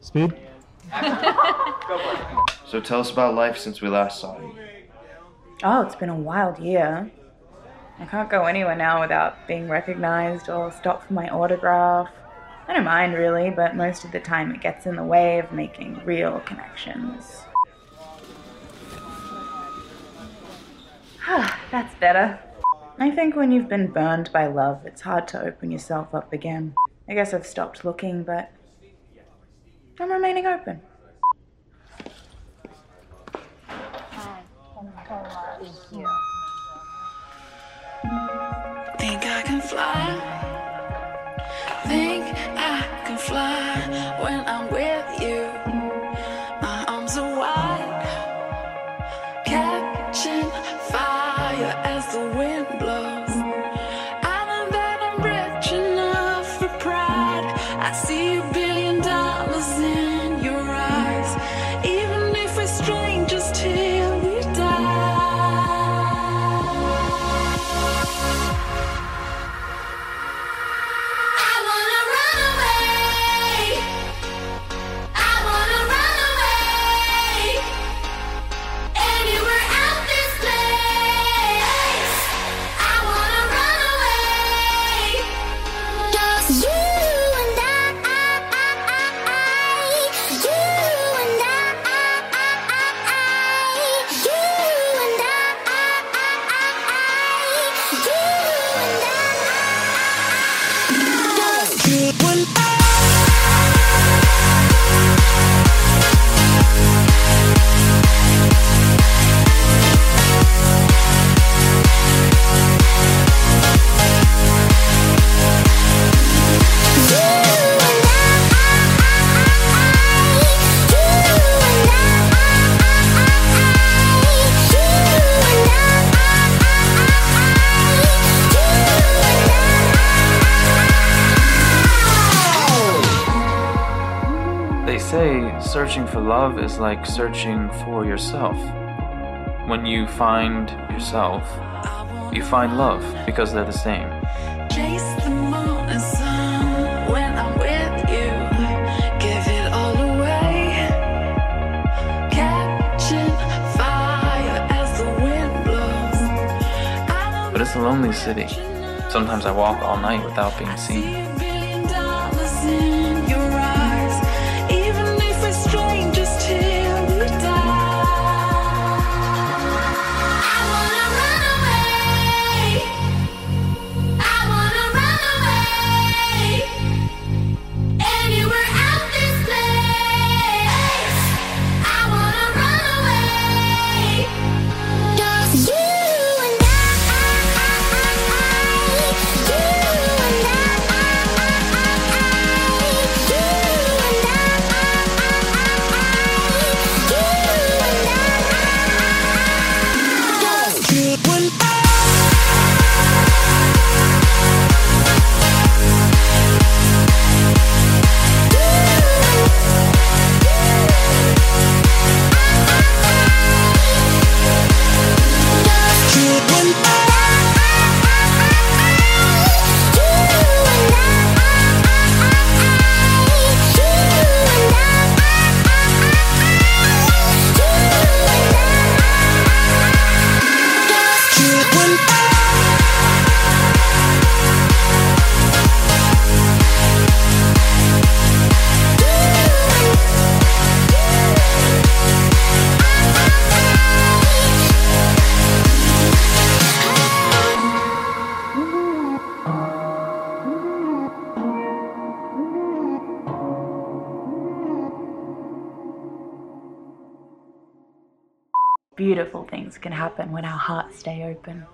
Speed? So tell us about life since we last saw you. Oh, it's been a wild year. I can't go anywhere now without being recognized or stopped for my autograph. I don't mind really, but most of the time it gets in the way of making real connections. Ah, that's better. I think when you've been burned by love, it's hard to open yourself up again. I guess I've stopped looking, but I'm remaining open. Think I can fly. Think I can fly when I'm with you. My arms are wide, catching fire as the wind blows. I know that I'm rich enough for pride. I see a billion dollars say searching for love is like searching for yourself. When you find yourself, you find love because they're the same. Chase the morning sun when I'm with you. Give it all away. Catching fire as the wind blows. But it's a lonely city. Sometimes I walk all night without being seen. Beautiful things can happen when our hearts stay open.